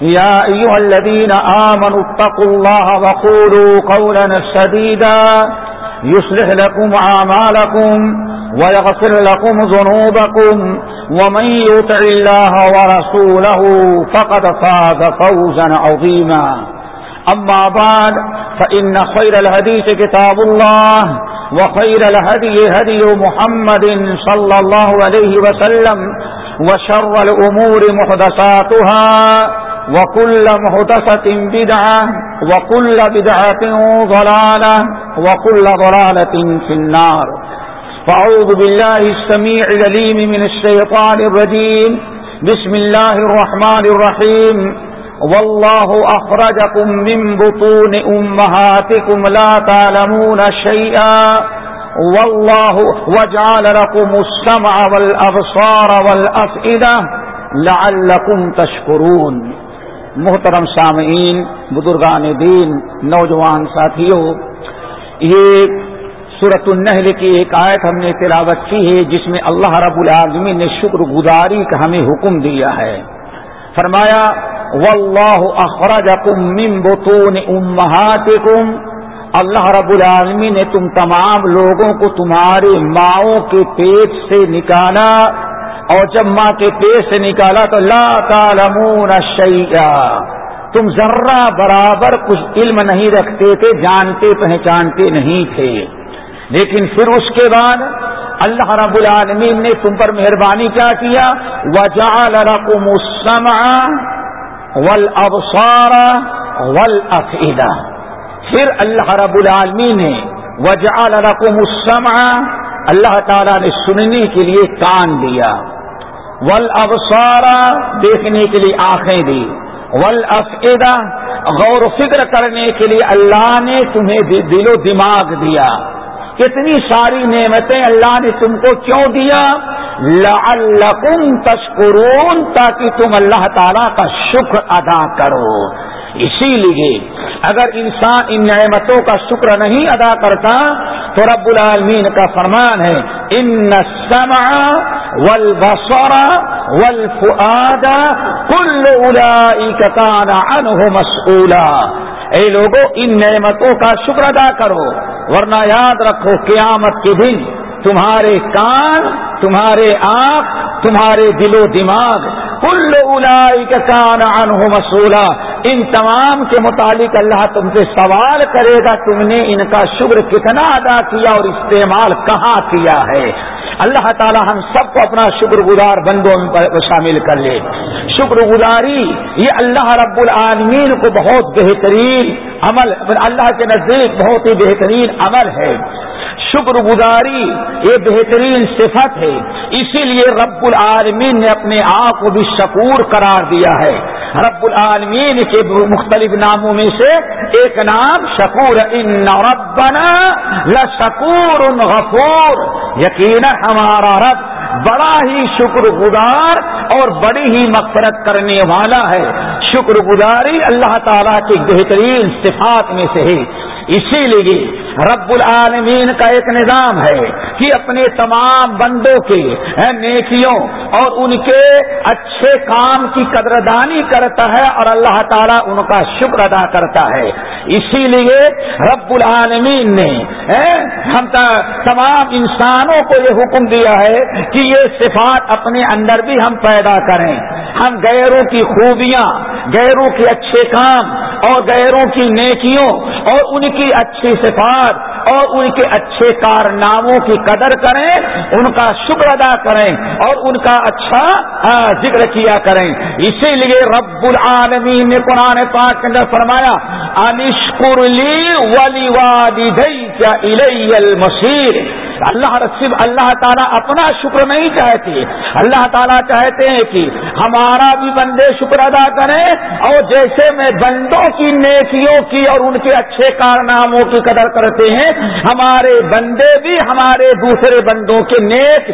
يا أيها الذين آمنوا اتقوا الله وقولوا قولا سديدا يصلح لكم عامالكم ويغفر لكم ذنوبكم ومن يطع الله ورسوله فقد فاز فوزا عظيما أما بعد فإن خير الهديث كتاب الله وخير الهدي هدي محمد صلى الله عليه وسلم وشر الأمور محدثاتها وكل مهدسة بدعة وكل بدعة ضلالة وكل ضلالة في النار فأعوذ بالله السميع لليم من الشيطان الرجيم بسم الله الرحمن الرحيم والله أخرجكم من بطون أمهاتكم لا تعلمون شيئا والله وجعل لكم السمع والأبصار والأفئدة لعلكم تشكرون محترم سامعین، بزرگان دین، نوجوان ساتھیوں یہ صورت النحل کی ایک آیت ہم نے تلاوت کی ہے، جس میں اللہ رب العالمین نے شکر گزاری کا ہمیں حکم دیا ہے۔ فرمایا، واللہ اخرجکم من بطون امہاتکم اللہ رب العالمین نے تم تمام لوگوں کو تمہارے ماؤں کے پیٹ سے نکالا۔ اور جب ماں کے پیٹ سے نکالا تو لا تعلمون شیئا تم ذرہ برابر کچھ علم نہیں رکھتے تھے، جانتے، پہچانتے نہیں تھے۔ لیکن پھر اس کے بعد اللہ رب العالمین نے تم پر مہربانی کیا کیا؟ وجعل لكم السمع والابصار والافئدہ۔ پھر اللہ رب العالمین نے وجعل لكم السمع، اللہ تعالیٰ نے سننے کے لیے کان دیا۔ ول دیکھنے کے لیے آنکھیں دی ول غور و فکر کرنے کے لیے اللہ نے تمہیں دل و دماغ دیا۔ کتنی ساری نعمتیں اللہ نے تم کو کیوں دیا؟ لعلکم تشکرون تاکہ تم اللہ تعالی کا شکر ادا کرو۔ اسی لیے اگر انسان ان نعمتوں کا شکر نہیں ادا کرتا تو رب العالمین کا فرمان ہے، ان سما ول بسورا ول فدا کل انہ مسئولہ اے لوگوں ان نعمتوں کا شکر ادا کرو، ورنہ یاد رکھو قیامت کے دن تمہارے کان، تمہارے آنکھ، تمہارے دل و دماغ کل الائی کا کان انہ مسولہ ان تمام کے متعلق اللہ تم سے سوال کرے گا، تم نے ان کا شکر کتنا ادا کیا اور استعمال کہاں کیا ہے؟ اللہ تعالی ہم سب کو اپنا شکر گزار بندوں میں شامل کر لے۔ شکر گزاری یہ اللہ رب العالمین کو بہت بہترین عمل، اللہ کے نزدیک بہت ہی بہترین عمل ہے۔ شکر گزاری یہ بہترین صفت ہے۔ اسی لیے رب العالمین نے اپنے آپ کو بھی شکور قرار دیا ہے۔ رب العالمین کے مختلف ناموں میں سے ایک نام شکور ان ربنا لشکور غفور۔ یقین ہمارا رب بڑا ہی شکر گزار اور بڑی ہی مغفرت کرنے والا ہے۔ شکر گزاری اللہ تعالیٰ کی بہترین صفات میں سے ہے۔ اسی لیے رب العالمین کا ایک نظام ہے کہ اپنے تمام بندوں کے نیکیوں اور ان کے اچھے کام کی قدردانی کرتا ہے اور اللہ تعالیٰ ان کا شکر ادا کرتا ہے۔ اسی لیے رب العالمین نے ہم تمام انسانوں کو یہ حکم دیا ہے کہ یہ صفات اپنے اندر بھی ہم پیدا کریں۔ ہم غیروں کی خوبیاں، غیروں کے اچھے کام اور غیروں کی نیکیوں اور ان کی اچھی صفات اور ان کے اچھے کارناموں کی قدر کریں، ان کا شکر ادا کریں اور ان کا اچھا ذکر کیا کریں۔ اسی لیے رب العالمین نے قرآن پاک کے اندر فرمایا، انشکر لی ولی وادی کیا المشیر اللہ رسم اللہ تعالیٰ اپنا شکر نہیں چاہتے۔ اللہ تعالیٰ چاہتے ہیں کہ ہمارا بھی بندے شکر ادا کریں اور جیسے میں بندوں کی نیکیوں کی اور ان کے اچھے کارناموں کی قدر کرتے ہیں، ہمارے بندے بھی ہمارے دوسرے بندوں کے نیک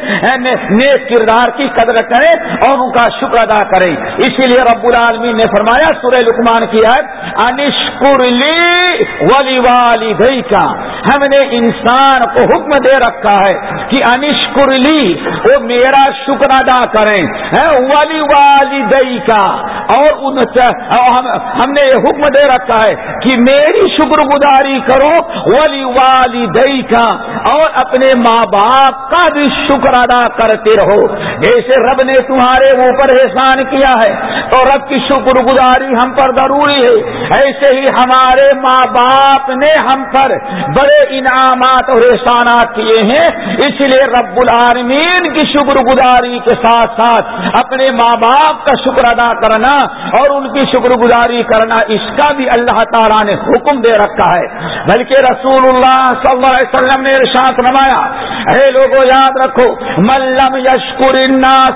نیک کردار کی قدر کریں اور ان کا شکر ادا کریں۔ اسی لیے رب العالمین نے فرمایا سورہ لکمان کی ہے انشکر لی ولی والی کا ہم نے انسان کو حکم دے رکھا ہے کہ انشکر لی، وہ میرا شکر ادا کریں۔ والی دئی کا اور ان ہم نے یہ حکم دے رکھا ہے کہ میری شکر گزاری کرو، ولی والی دئی کا اور اپنے ماں باپ کا بھی شکر ادا کرتے رہو۔ جیسے رب نے تمہارے اوپر احسان کیا ہے، تو رب کی شکر گزاری ہم پر ضروری ہے۔ ایسے ہی ہمارے ماں باپ نے ہم پر بڑے انعامات اور احسانات کیے ہیں، اس لیے رب العالمین کی شکر گزاری کے ساتھ ساتھ اپنے ماں باپ کا شکر ادا کرنا اور ان کی شکر گزاری کرنا، اس کا بھی اللہ تعالیٰ نے حکم دے رکھا ہے۔ بلکہ رسول اللہ صلی اللہ علیہ وسلم نے ارشاد نمایا اے لوگوں یاد رکھو ملم یشکر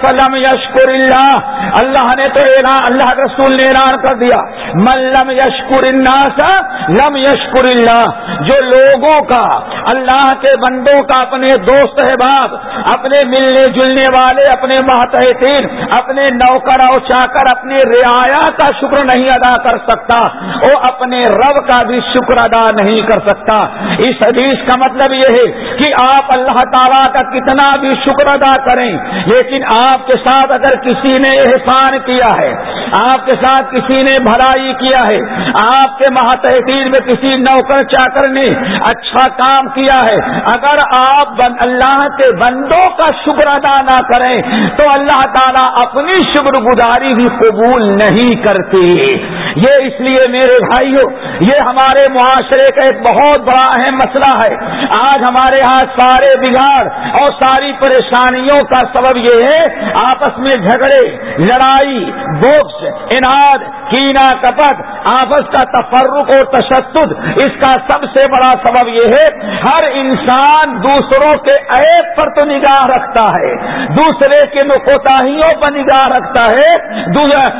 سلم یشکر اللہ اللہ نے تو اعلان، اللہ رسول نے اعلان کر دیا۔ ملم یشکر لم یشکر اللہ جو لوگوں کا، اللہ کے بندوں کا اپنے دوست احباب اپنے ملنے جلنے والے، اپنے ماتحتین، اپنے نوکر اور چاکر، اپنے رعایا کا شکر نہیں ادا کر سکتا، وہ اپنے رب کا بھی شکر ادا نہیں کر سکتا۔ اس حدیث کا مطلب یہ ہے کہ آپ اللہ تعالیٰ کا کتنا بھی شکر ادا کریں، لیکن آپ کے ساتھ اگر کسی نے احسان کیا ہے، آپ کے ساتھ کسی نے بھلائی کیا ہے، آپ کے ماتحتین میں کسی نوکر چاکر نے اچھا کام کیا ہے۔ اگر آپ اللہ کے بندوں کا شکر ادا نہ کریں، تو اللہ تعالیٰ اپنی شکر گزاری بھی قبول نہیں کرتی یہ اس لیے میرے بھائیوں یہ ہمارے معاشرے کا ایک بہت بڑا اہم مسئلہ ہے۔ آج ہمارے ہاں سارے بگاڑ اور ساری پریشانیوں کا سبب یہ ہے، آپس میں جھگڑے، لڑائی بوکس اناد کینا کپٹ، آپس کا تفرق اور تشدد، اس کا سب سے بڑا سبب یہ ہے، ہر انسان دوسروں کے عیب پر تو نگاہ رکھتا ہے، دوسرے کے کوتاہیوں پر نگاہ رکھتا ہے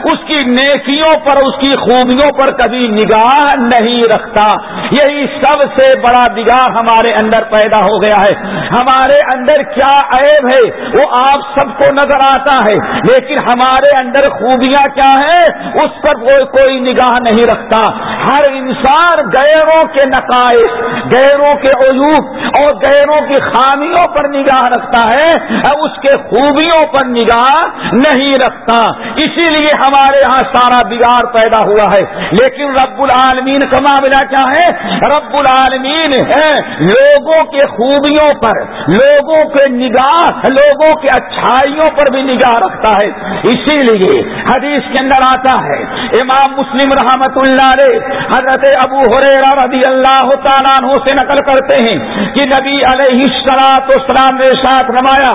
اس کی نیکیوں پر، اس کی خوبیوں پر کبھی نگاہ نہیں رکھتا۔ یہی سب سے بڑا نگاہ ہمارے اندر پیدا ہو گیا ہے۔ ہمارے اندر کیا عیب ہے؟ وہ آپ سب کو نظر آتا ہے، لیکن ہمارے اندر خوبیاں کیا ہیں؟ اس پر کوئی کوئی نگاہ نہیں رکھتا۔ ہر انسان غیروں کے نقائص غیروں کے عیوب اور غیروں کی خامیوں پر نگاہ رکھتا ہے اس کے خوبیوں پر نگاہ نہیں رکھتا۔ اسی لیے ہمارے ہاں سارا بگاڑ پیدا ہوا ہے۔ لیکن رب العالمین کا معاملہ کیا ہے؟ رب العالمین ہے لوگوں کے خوبیوں پر، لوگوں کے نگاہ، لوگوں کے اچھائیوں پر بھی نگاہ رکھتا ہے۔ اسی لیے حدیث کے اندر آتا ہے، امام مسلم رحمت اللہ علیہ، حضرت ابو حریرہ رضی اللہ تعالیٰ عنہ سے نقل کرتے ہیں کہ نبی علیہ السلام اسلام نے ساتھ رمایا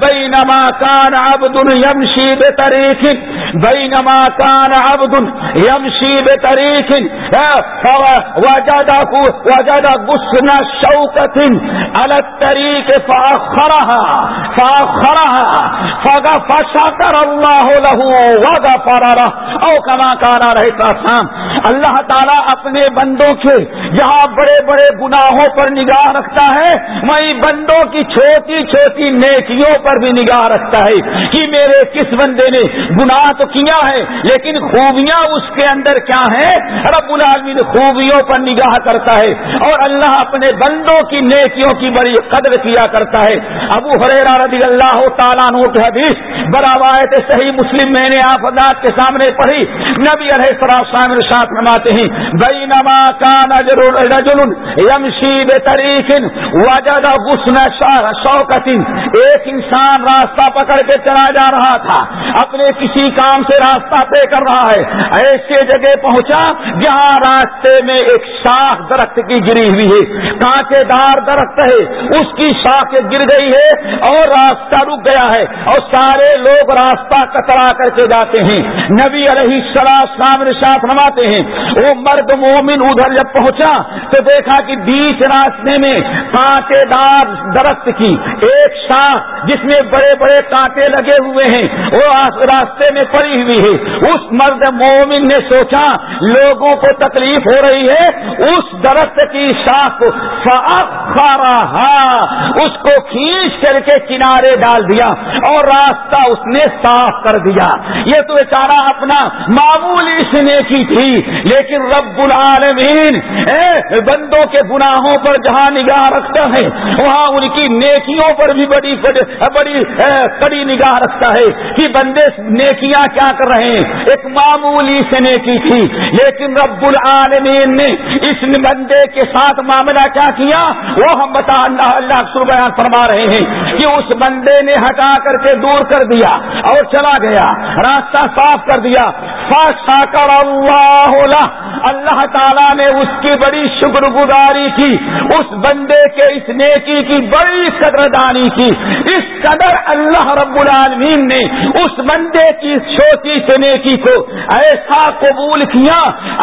بینما کان عبد یمشی بے تاریخ بینما کان عبد یمشی بے تاریخ وجد وجد غصن شوکت علی الطریق فاخرها فاخرها فغفشتر اللہ له وغفر له۔ او کما کانا رہتا شام اللہ تعالیٰ اپنے بندوں کے جہاں بڑے بڑے گناہوں پر نگاہ رکھتا ہے وہی بندوں کی چھوٹی چھوٹی نیکیوں پر بھی نگاہ رکھتا ہے کہ میرے کس بندے نے گناہ تو کیا ہے، لیکن خوبیاں اس کے اندر کیا ہیں؟ رب العالمین خوبیوں پر نگاہ کرتا ہے اور اللہ اپنے بندوں کی نیکیوں کی بڑی قدر کیا کرتا ہے۔ ابو حریرہ رضی اللہ تعالیٰ عنہ کی حدیث بروایت صحیح مسلم میں نے آپ کے سامنے پڑھی۔ نبی علیہ السلام فرماتے ہیں، بینما کان رجل یمشی طریق وجد حسن شوقت ایک انسان راستہ پکڑ کے چلا جا رہا تھا۔ اپنے کسی کام سے راستہ طے کر رہا ہے۔ ایسے جگہ پہنچا جہاں راستے میں ایک شاخ درخت کی گری ہوئی ہے۔ کانچے دار درخت ہے۔ اس کی شاخ گر گئی ہے اور راستہ رک گیا ہے۔ اور سارے لوگ راستہ کترا کر کے جاتے ہیں۔ نبی علیہ السلام ساتھ نماتے ہیں۔ وہ مرد مومن ادھر جب پہنچا تو دیکھا کہ بیچ راستے میں کانٹے دار درخت کی ایک شاخ جس میں بڑے بڑے کانٹے لگے ہوئے ہیں، وہ راستے میں پڑی ہوئی ہے۔ اس مرد مومن نے سوچا، لوگوں کو تکلیف ہو رہی ہے، اس درخت کی شاخ اس کو کھینچ کر کے کنارے ڈال دیا اور راستہ اس نے صاف کر دیا۔ یہ تو بیچارہ اپنا معمولی سنے کی تھی، لیکن رب العالمین بندوں کے گناہوں پر جہاں نگاہ رکھتا ہے، وہاں ان کی نیکیوں پر بھی بڑی بڑی کڑی نگاہ رکھتا ہے کہ بندے نیکیاں کیا کر رہے ہیں؟ ایک معمولی سے نیکی تھی، لیکن رب العالمین نے اس بندے کے ساتھ معاملہ کیا کیا؟ وہ ہم بتا اللہ اللہ بیان فرما رہے ہیں کہ اس بندے نے ہٹا کر کے دور کر دیا اور چلا گیا، راستہ صاف کر دیا۔ کر اللہ اللہ تعالیٰ نے اس کی بڑی شکر گزاری کی، اس بندے کے اس نیکی کی بڑی قدر دانی کی۔ اس قدر اللہ رب العالمین نے اس بندے کی چھوٹی سے نیکی کو ایسا قبول کیا،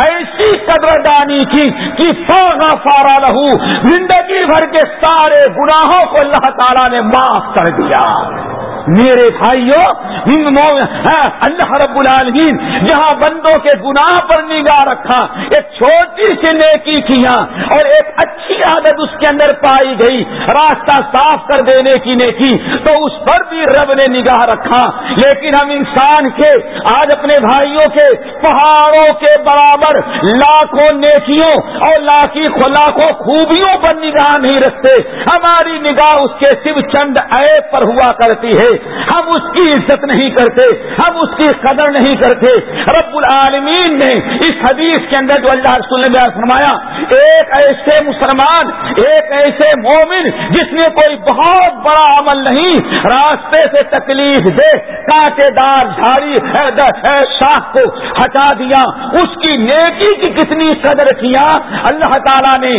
ایسی قدر دانی کی کہ فارا فارا رہو زندگی بھر کے سارے گناہوں کو اللہ تعالیٰ نے معاف کر دیا۔ میرے بھائیوں اللہ رب العالمین جہاں بندوں کے گناہ پر نگاہ رکھا، ایک چھوٹی سی نیکی کیا اور ایک اچھی عادت اس کے اندر پائی گئی، راستہ صاف کر دینے کی نیکی، تو اس پر بھی رب نے نگاہ رکھا۔ لیکن ہم انسان کے، آج اپنے بھائیوں کے، پہاڑوں کے برابر لاکھوں نیکیوں اور لاکھی لاکھوں خوبیوں پر نگاہ نہیں رکھتے۔ ہماری نگاہ اس کے صرف چند ایپ پر ہوا کرتی ہے۔ ہم اس کی عزت نہیں کرتے، ہم اس کی قدر نہیں کرتے۔ رب العالمین نے اس حدیث کے اندر جو اللہ رسول نے فرمایا ایک ایسے مسلمان، ایک ایسے مومن جس نے کوئی بہت بڑا عمل نہیں، راستے سے تکلیف دے، کانٹے دار جھاڑی شاخ کو ہٹا دیا، اس کی نیکی کی کتنی قدر کیا؟ اللہ تعالیٰ نے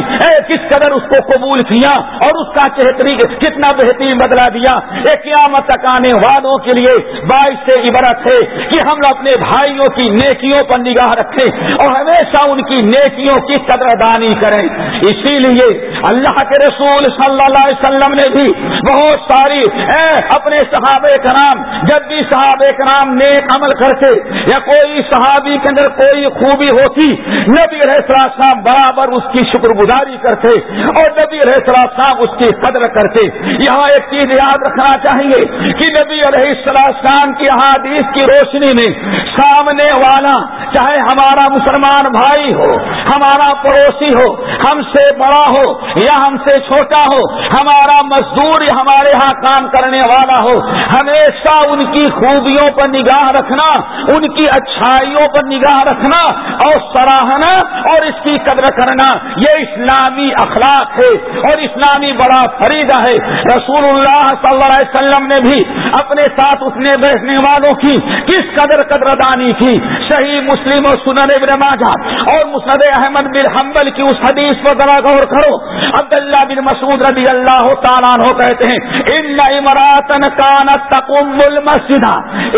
کس قدر اس کو قبول کیا اور اس کا کتنا بہترین بدلا دیا؟ ایک قیامت تک آنے والوں کے لیے باعث سے عبرت ہے کہ ہم اپنے بھائیوں کی نیکیوں پر نگاہ رکھیں اور ہمیشہ ان کی نیکیوں کی قدر دار دانی کریں۔ اسی لیے اللہ کے رسول صلی اللہ علیہ وسلم نے بھی بہت ساری، اے اپنے صحابہ کرام، جب بھی صحابہ کرام نیک عمل کرتے یا کوئی صحابی کے اندر کوئی خوبی ہوتی، نبی صاحب برابر اس کی شکر گزاری کرتے اور نبی صاحب اس کی قدر کرتے۔ یہاں ایک چیز یاد رکھنا چاہیے کہ نبی علیہ السلام کی حادیث کی روشنی میں سامنے والا چاہے ہمارا مسلمان بھائی ہو، ہمارا پڑوسی ہو، ہم سے بڑا ہو یا ہم سے چھوٹا ہو، ہمارا مزدور یا ہمارے ہاں کام کرنے والا ہو، ہمیشہ ان کی خوبیوں پر نگاہ رکھنا، ان کی اچھائیوں پر نگاہ رکھنا اور سراہنا اور اس کی قدر کرنا، یہ اسلامی اخلاق ہے اور اسلامی بڑا فریدہ ہے۔ رسول اللہ صلی اللہ علیہ وسلم نے بھی اپنے ساتھ اٹھنے بیٹھنے والوں کی کس قدر قدر دانی کی صحیح مسلم اور سنن ابن ماجہ اور مسند احمد بن حنبل کی اس حدیث پر ذرا غور کرو۔ عبداللہ بن مسعود رضی اللہ تعالیٰ عنہ کہتے ہیں، ان امراتن کانت تقم المسجد.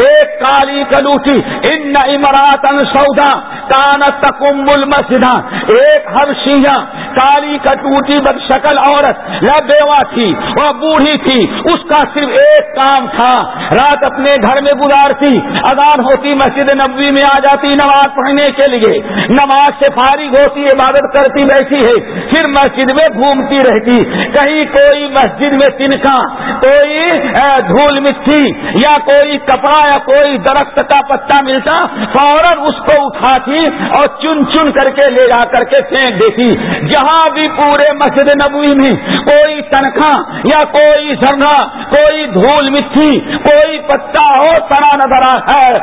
ایک کالی کلوٹی، ان امراتن سودا کانت تقم المسجد. ایک حبشیہ کالی کٹوٹی بد شکل عورت یا بیوہ تھی، وہ بوڑھی تھی، اس کا صرف ایک کام تھا۔ رات اپنے گھر میں گزارتی، اذان ہوتی، مسجد نبوی میں آ جاتی، نہ نماز پڑھنے کے لیے۔ نماز سے فارغ ہوتی، عبادت کرتی بیٹھی ہے، پھر مسجد میں گھومتی رہتی۔ کہیں کوئی مسجد میں تنکا کوئی دھول مٹی یا کوئی کپڑا یا کوئی درخت کا پتا ملتا، فوراً اس کو اٹھاتی اور چن چن کر کے لے جا کر کے پھینک دیتی۔ جہاں بھی پورے مسجد نبوی میں کوئی تنخواہ یا کوئی ذرا کوئی دھول مٹی کوئی پتا ہو سڑا نظر آیا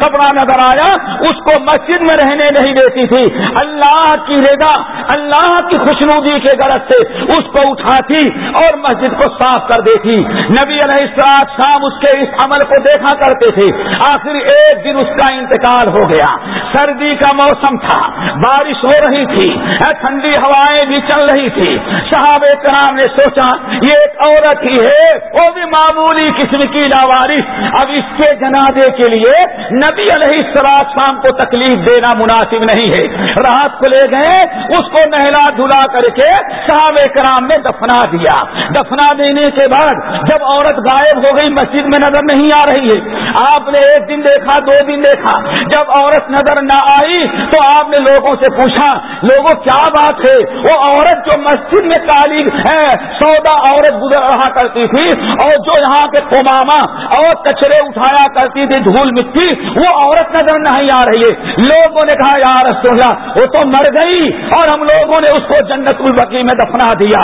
کپڑا نظر آیا اس کو مسجد میں رہنے نہیں دیتی تھی۔ اللہ کی رضا، اللہ کی خوشنودی کے غرض سے اس کو اٹھاتی اور مسجد کو صاف کر دیتی۔ نبی علیہ السلام شام اس کے اس عمل کو دیکھا کرتے تھے۔ آخر ایک دن اس کا انتقال ہو گیا۔ سردی کا موسم تھا، بارش ہو رہی تھی ٹھنڈی ہوائیں بھی چل رہی تھی۔ صحاب کرام نے سوچا، یہ ایک عورت ہی ہے، وہ بھی معمولی قسم کی لاوارث اب اس کے جنازے کے لیے نبی علیہ السلام شام کو تکلیف دینا مناسب نہیں ہے۔ رات کو لے گئے، اس کو نہلا دھلا کر کے صحاب کرام نے دفنا دیا۔ دفنا دینے کے بعد جب عورت غائب ہو گئی، مسجد میں نظر نہیں آ رہی ہے۔ آپ نے ایک دن دیکھا، دو دن دیکھا۔ جب عورت نظر نہ آئی تو آپ نے لوگوں سے پوچھا، لوگوں، کیا بات ہے؟ وہ عورت جو مسجد میں کالی ہے، سودا عورت گزر رہا کرتی تھی اور جو یہاں کے کوماما اور کچرے اٹھایا کرتی تھی دھول مٹی، وہ عورت نظر نہیں آ رہی ہے لوگوں نے کہا یار رسول وہ تو مر گئی اور ہم لوگوں نے اس کو جنت البقی میں دفنا دیا۔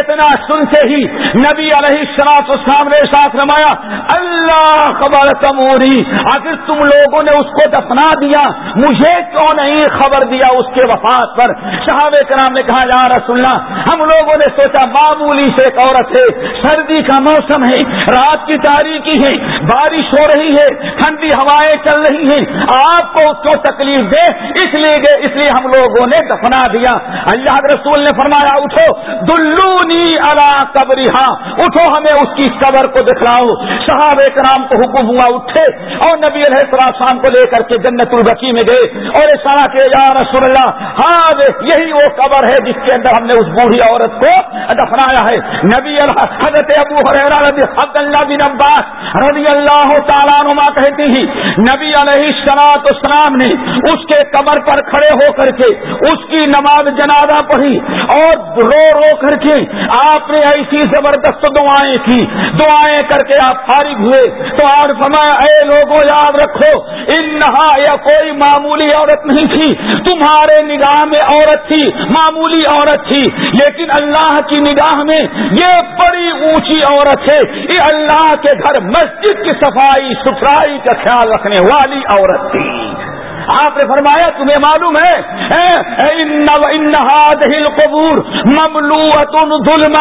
اتنا سن سے ہی نبی علیہ شراف اسلام نے ساتھ رمایا اللہ خبر تموری، اگر تم لوگوں نے اس کو دفنا دیا، مجھے کیوں نہیں خبر دیا اس کے وفات پر؟ صحاب کرام نے کہا، یا رسول اللہ، ہم لوگوں نے سوچا، معمولی سے ایک عورت ہے، سردی کا موسم ہے، رات کی تاریخی ہے، بارش ہو رہی ہے، ٹھنڈی ہوائیں چل رہی ہیں، آپ کو کیوں تکلیف دے، اس لیے گئے اس لیے ہم لوگوں نے دفنا دیا۔ اللہ رسول نے فرمایا، اٹھو، دلونی اللہ قبری ہاں اٹھو، ہمیں اس کی قبر کو دکھلاؤ۔ صحاب کرام کو حکم ہوا، اٹھے۔ اور نبی علیہ السلام کو لے کر کے جنت البقی میں گئے اور سارا کہ یا رسول اللہ ہاں یہی وہ قبر ہے جس کے اندر ہم نے اس بوڑھی عورت کو دفنایا ہے۔ نبی حضرت ابو رضی عبد اللہ بن عباس رضی اللہ تعالیٰ نما کہتی ہی نبی علیہ سلاط اسلام نے اس کے قبر پر کھڑے ہو کر کے اس کی نماز جنازہ پڑھی اور رو رو کر کے آپ نے ایسی زبردست دعائیں کی۔ دعائیں کر کے آپ فارغ ہوئے۔ تو اور فرمایا، اے لوگوں یاد رکھو ان نہا یا کوئی معمولی عورت نہیں تھی۔ تمہارے نگاہ میں عورت تھی، معمولی عورت تھی۔ لیکن اللہ کی نگاہ میں یہ بڑی اونچی عورت ہے۔ یہ اللہ کے گھر مسجد کی صفائی ستھرائی کا خیال رکھنے والی عورت تھی۔ آپ نے فرمایا، تمہیں معلوم ہے؟ انہاد ہل قبور مملو اتن ظلم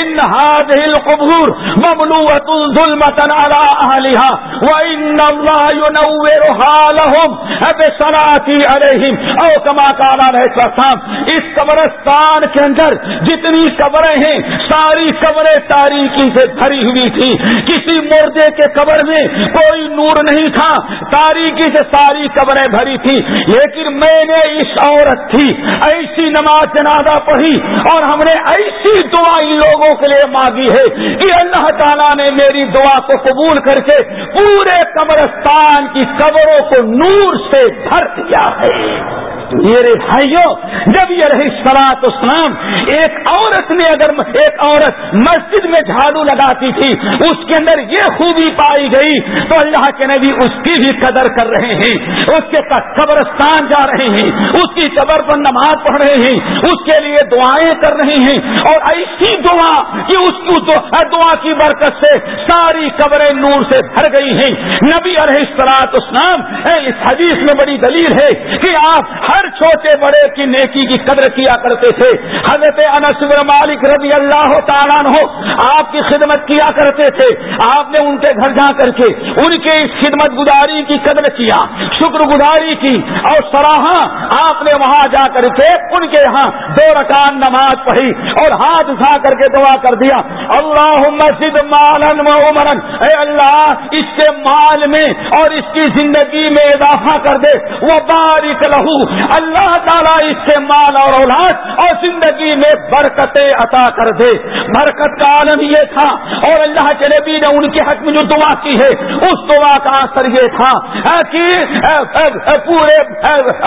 انہاد ہل قبور مملو اتن ظلم سراتی علیہم، او کما کالا رہتا اس قبرستان کے اندر جتنی قبریں ہیں، ساری قبریں تاریخی سے بھری ہوئی تھی۔ کسی مردے کے قبر میں کوئی نور نہیں تھا تاریخی سے ساری قبریں بھری تھی، لیکن میں نے اس عورت تھی ایسی نماز جنازہ پڑھی اور ہم نے ایسی دعا ان لوگوں کے لیے مانگی ہے کہ اللہ تعالیٰ نے میری دعا کو قبول کر کے پورے قبرستان کی قبروں کو نور سے بھر دیا ہے۔ میرے بھائیوں جب یہ رہی سلاط اسلام ایک عورت نے اگر ایک عورت مسجد میں جھاڑو لگاتی تھی، اس کے اندر یہ خوبی پائی گئی، تو اللہ کے نبی اس کی بھی قدر کر رہے ہیں، اس کے قبرستان جا رہے ہیں، اس کی قبر پر نماز پڑھ رہے ہیں، اس کے لیے دعائیں کر رہے ہیں، اور ایسی دعا کہ اس کی دعا کی برکت سے ساری قبریں نور سے بھر گئی ہیں۔ نبی علیہ سلاط اسلام اس حدیث میں بڑی دلیل ہے کہ آپ ہر چھوٹے بڑے کی نیکی کی قدر کیا کرتے تھے۔ حضرت انسور مالک رضی اللہ تعالیٰ ہو آپ کی خدمت کیا کرتے تھے۔ آپ نے ان کے گھر جا کر کے ان کے اس خدمت گزاری کی قدر کیا، شکر گزاری کی اور سراہا آپ نے وہاں جا کر کے ان کے یہاں دو رکان نماز پڑھی اور ہاتھ اٹھا کر کے دعا کر دیا۔ اللہ مسجد مالن عمرن اے اللہ، اس کے مال میں اور اس کی زندگی میں اضافہ کر دے۔ وہ بارک لہو اللہ تعالیٰ اس سے مال اور اولاد اور زندگی میں برکتیں عطا کر دے۔ برکت کا عالم یہ تھا اور اللہ کے نبی نے ان کے حق میں جو دعا کی ہے، اس دعا کا اثر یہ تھا۔ کہ پورے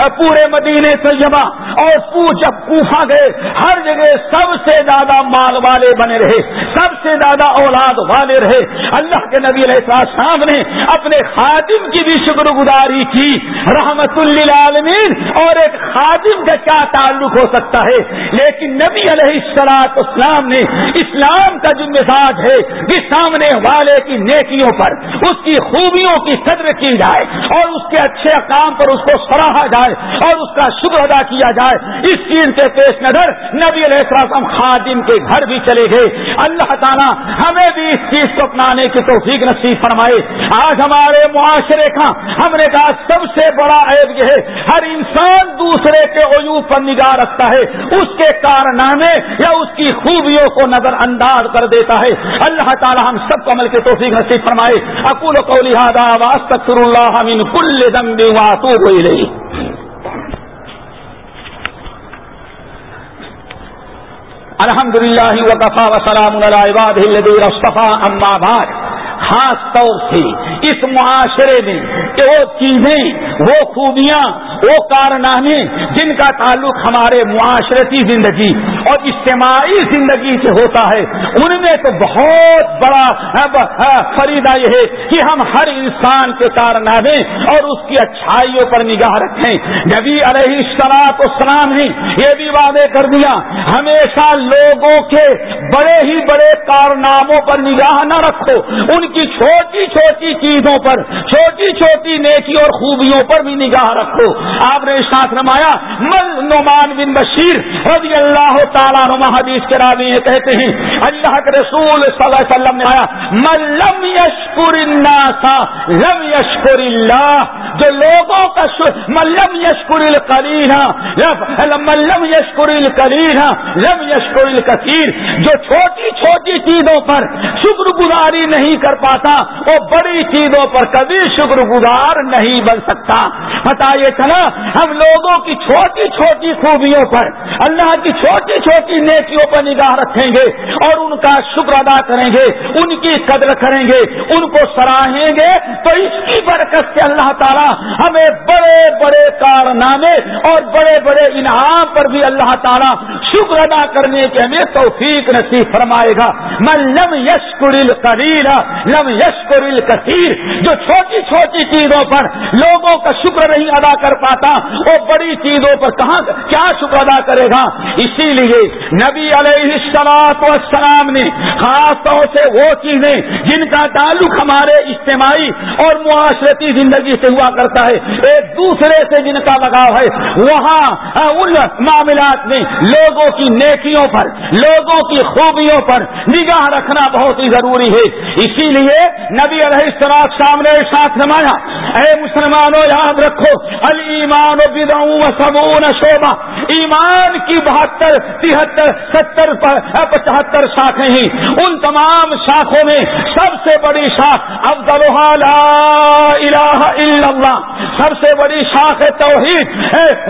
پورے مدینے سے جمع اور جب کوفا گئے، ہر جگہ سب سے زیادہ مال والے بنے رہے، سب سے زیادہ اولاد والے رہے۔ اللہ کے نبی علیہ السلام نے اپنے خاتم کی بھی شکر گزاری کی۔ رحمت للعالمین اور اور ایک خادم کا کیا تعلق ہو سکتا ہے؟ لیکن نبی علیہ السلاط اسلام نے اسلام کا جو مزاج ہے کہ سامنے والے کی نیکیوں پر، اس کی خوبیوں کی قدر کی جائے اور اس کے اچھے کام پر اس کو سراہا جائے اور اس کا شکر ادا کیا جائے۔ اس چیز کے پیش نظر نبی علیہ السلام خادم کے گھر بھی چلے گئے۔ اللہ تعالیٰ ہمیں بھی اس چیز کو اپنانے کی توفیق نصیب فرمائے۔ آج ہمارے معاشرے کا ہم نے کہا سب سے بڑا عیب یہ ہے، ہر انسان دوسرے کے عیوب پر نگاہ رکھتا ہے؟ اس کے کارنامے یا اس کی خوبیوں کو نظر انداز کر دیتا ہے؟ اللہ تعالیٰ ہم سب کو عمل کی توفیق نصیب فرمائے۔ اکول کو لہٰذا واسطر اللہ من کل دم واتو ہوئی الحمد للہ وقفا وسلام الصفا اما بعد۔ خاص طور سے اس معاشرے میں کہ وہ چیزیں، وہ خوبیاں، وہ کارنامے جن کا تعلق ہمارے معاشرتی زندگی اور اجتماعی زندگی سے ہوتا ہے، ان میں تو بہت بڑا فریدہ یہ ہے کہ ہم ہر انسان کے کارنامے اور اس کی اچھائیوں پر نگاہ رکھیں۔ نبی علیہ السلاط اسلام نے یہ بھی وعدے کر دیا، ہمیشہ لوگوں کے بڑے ہی بڑے کارناموں پر نگاہ نہ رکھو، ان کی چھوٹی چھوٹی چیزوں پر، چھوٹی چھوٹی نیکی اور خوبیوں پر بھی نگاہ رکھو۔ آپ نے ساتھ رمایا مل نعمان بن بشیر رضی اللہ تعالیٰ نما حدیث کے راوی یہ کہتے ہیں، اللہ کے رسول صلی اللہ علیہ وسلم نے آیا ملم یشکر الناس، لم یشکر اللہ. جو لوگوں کا ملم یشکر القلینا ملم یشکر القلینا لم یشکر الکثیر، جو چھوٹی چھوٹی چیزوں پر شکر گزاری نہیں کر پاتا وہ بڑی چیزوں پر کبھی شکر گزار نہیں بن سکتا۔ پتا یہ چلا، ہم لوگوں کی چھوٹی چھوٹی خوبیوں پر اللہ کی چھوٹی چھوٹی نیکیوں پر نگاہ رکھیں گے اور ان کا شکر ادا کریں گے، ان کی قدر کریں گے، ان کو سراہیں گے۔ تو اس کی برکت سے اللہ تعالیٰ ہمیں بڑے بڑے کارنامے اور بڑے بڑے انعام پر بھی اللہ تعالیٰ شکر ادا کرنے کے ہمیں توفیق نصیب فرمائے گا۔ ملم یشکر القریرا لم یشکر الکثیر۔ جو چھوٹی چھوٹی چیزوں پر لوگوں کا شکر نہیں ادا کر پاتا، وہ بڑی چیزوں پر کہاں کیا شکر ادا کرے گا؟ اسی لیے نبی علیہ السلاط والسلام نے خاص طور سے وہ چیزیں جن کا تعلق ہمارے اجتماعی اور معاشرتی زندگی سے ہوا کرتا ہے، ایک دوسرے سے جن کا لگاؤ ہے، وہاں ان معاملات میں لوگوں کی نیکیوں پر، لوگوں کی خوبیوں پر نگاہ رکھنا بہت ہی ضروری ہے۔ اسی لیے نبی علیہ السلام سامنے ساتھ نمایا اے مسلمانوں، یاد رکھو المان و سبون شعبہ، ایمان کی بہتر، تہتر، ستر پچہتر شاخیں ہی ان تمام شاخوں میں سب سے بڑی شاخ افضل لا الہ الا اللہ۔ سب سے بڑی شاخ توحید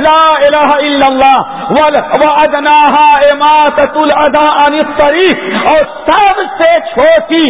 لا الہ الا اللہ۔ وادناها اماتت الادا عن الطریق اور سب سے چھوٹی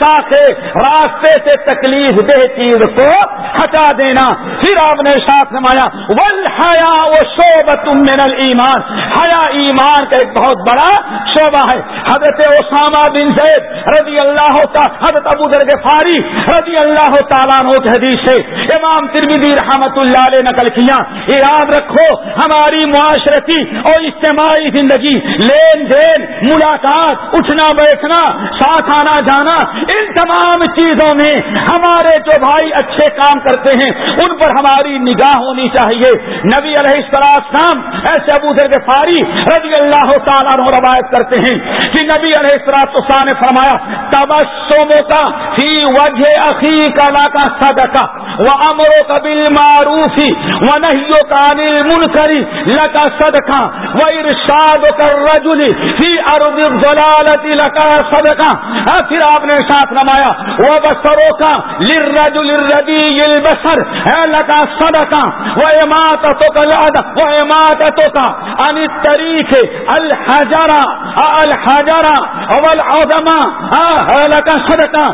شاخ راستے سے تکلیف دہ چیز کو ہٹا دینا۔ پھر آپ نے ساتھ نمایا ول حیا وہ شوبہ تم ایمان حیا ایمان کا ایک بہت بڑا شعبہ ہے۔ حضرت اسامہ بن زید رضی اللہ حضرت ابو در فاری رضی اللہ تعالیٰ حدیث سے امام ترمیدی رحمت اللہ علیہ نقل کیا، یاد رکھو، ہماری معاشرتی اور اجتماعی زندگی، لین دین، ملاقات، اٹھنا بیٹھنا، ساتھ آنا جانا، ان تمام چیزوں میں ہمارے جو بھائی اچھے کام کرتے ہیں، ان پر ہماری نگاہ ہونی چاہیے۔ نبی علیہ السلام ایسے ابو ذر فاری رضی اللہ تعالیٰ روایت کرتے ہیں کہ نبی علیہ السلام نے فرمایا تبسموں کا فی وجہ عقی کا کا صدقہ۔ وہ امرو کبل معروفی و نہیں کا انل من کری لکا صدقہ وہ ارشاد کر رجلی فی ارد ضلالتی لکا صدقہ پھر آپ نے ساتھ نمایا وہ بسروں کا لرج الردی بسر لگا صدقہ وہ امات تو کا وہ امات تو کا ان طریق الحجرا الحجرا والعظما لگا صدقہ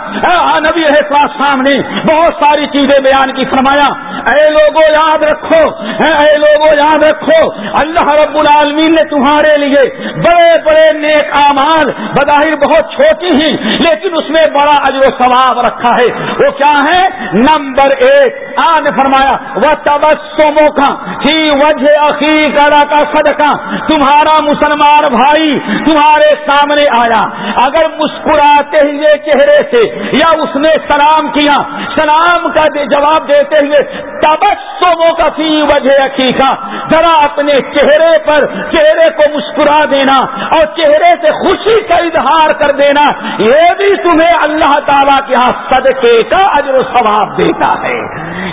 نبی ہے سامنے بہت ساری چیزیں بیان کی فرمایا، اے لوگوں یاد رکھو، اے لوگوں یاد رکھو، اللہ رب العالمین نے تمہارے لیے بڑے بڑے نیک امال بظاہر بہت چھوٹی ہی لیکن اس میں بڑا اجر و ثواب رکھا ہے۔ وہ کیا ہے؟ نمبر ایک، آج فرمایا وہ تبسموں کا ہی وجہ عقیقہ کا صدقہ تمہارا مسلمان بھائی تمہارے سامنے آیا۔ اگر مسکراتے ہوئے چہرے سے یا اس نے سلام کیا، سلام کا جواب دیتے ہوئے تبسموں کا فی وجہ عقیقہ، ذرا اپنے چہرے پر چہرے کو مسکرا دینا اور چہرے سے خوشی کا اظہار کر دینا، یہ بھی تمہیں اللہ تعالیٰ کے یہاں صدقے کا اجر و ثواب دیتا ہے۔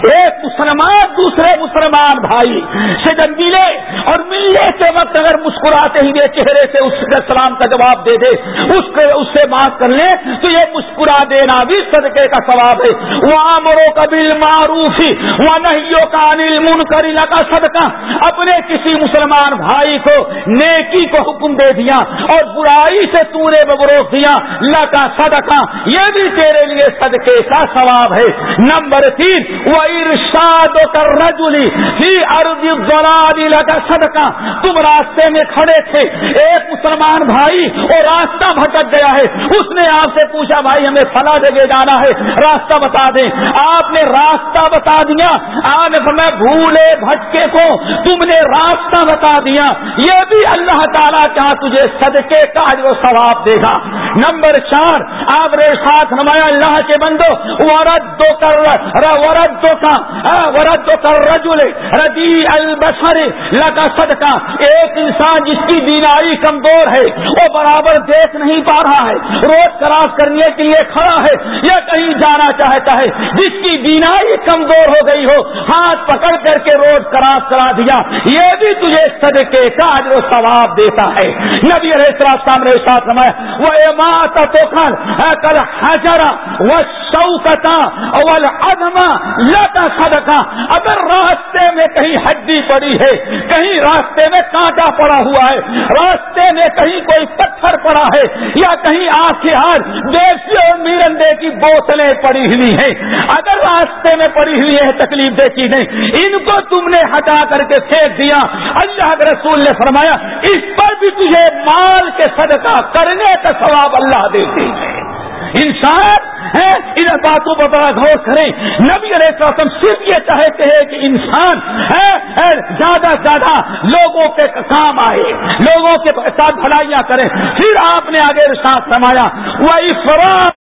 ایک مسلمان، دوسرے مسلمان بھائی سے جب ملے اور ملنے کے وقت اگر مسکراتے ہی چہرے سے اس کے سلام کا جواب دے دے، اس کے، اس سے بات کر لے، تو یہ مسکرا دینا بھی صدقے کا ثواب ہے۔ وہ آمروں کا بل معروف وہ نہیں کا انل من کا صدقہ اپنے کسی مسلمان بھائی کو، نیکی کو حکم دے دیا اور برائی سے تورے بروک دیا لکا صدقہ یہ بھی تیرے لیے صدقے کا ثواب ہے۔ نمبر تین وہ ارشاد کر رجولی ہی ارد کا صدقہ تم راستے میں کھڑے تھے۔ ایک مسلمان بھائی وہ راستہ بھٹک گیا ہے۔ اس نے آپ سے پوچھا، بھائی، ہمیں فلا جگہ جانا ہے۔ راستہ بتا دیں۔ آپ نے راستہ بتا دیا۔ آپ میں بھولے بھٹکے کو تم نے راستہ بتا دیا۔ یہ بھی اللہ تعالیٰ کیا ہاں تجھے صدقے کا جو ثواب دے گا۔ نمبر چار، آپ نے ساتھ نمایا اللہ اللہ کے بندو ورد دو کر ورد دو کا ورد دو کر رجول ردی البسر لگا صدقہ ایک انسان جس کی بینائی کمزور ہے، وہ برابر دیکھ نہیں پا رہا ہے روڈ کراس کرنے کے لیے کھڑا ہے، یا کہیں جانا چاہتا ہے، جس کی بینائی کمزور ہو گئی ہو، ہاتھ پکڑ کر کے روڈ کراس کرا دیا۔ یہ بھی تجھے صدقے کا جو ثواب دیتا ہے۔ نبی علیہ السلام سامنے ساتھ نمایا وہ ماتا تو کل حجرا وہ اول ادما لتا صدقہ اگر راستے میں کہیں ہڈی پڑی ہے، کہیں راستے میں کانٹا پڑا ہوا ہے، راستے میں کہیں کوئی پتھر پڑا ہے، یا کہیں آنکھیں ہار دیسی اور میرندے کی بوتلیں پڑی ہوئی ہیں، اگر راستے میں پڑی ہوئی ہے تکلیف دیکھی نہیں، ان کو تم نے ہٹا کر کے پھینک دیا۔ اللہ کے رسول نے فرمایا، اس پر بھی تجھے مال کے صدقہ کرنے کا ثواب اللہ دیتے ہیں انسان ہے، ان باتوں پر بڑا غور کریں۔ نبی علیہ السلام صرف یہ چاہتے ہیں کہ انسان ہے زیادہ سے زیادہ لوگوں کے کام آئے، لوگوں کے ساتھ بھلائیاں کریں۔ پھر آپ نے آگے ساتھ سمایا وہ افراد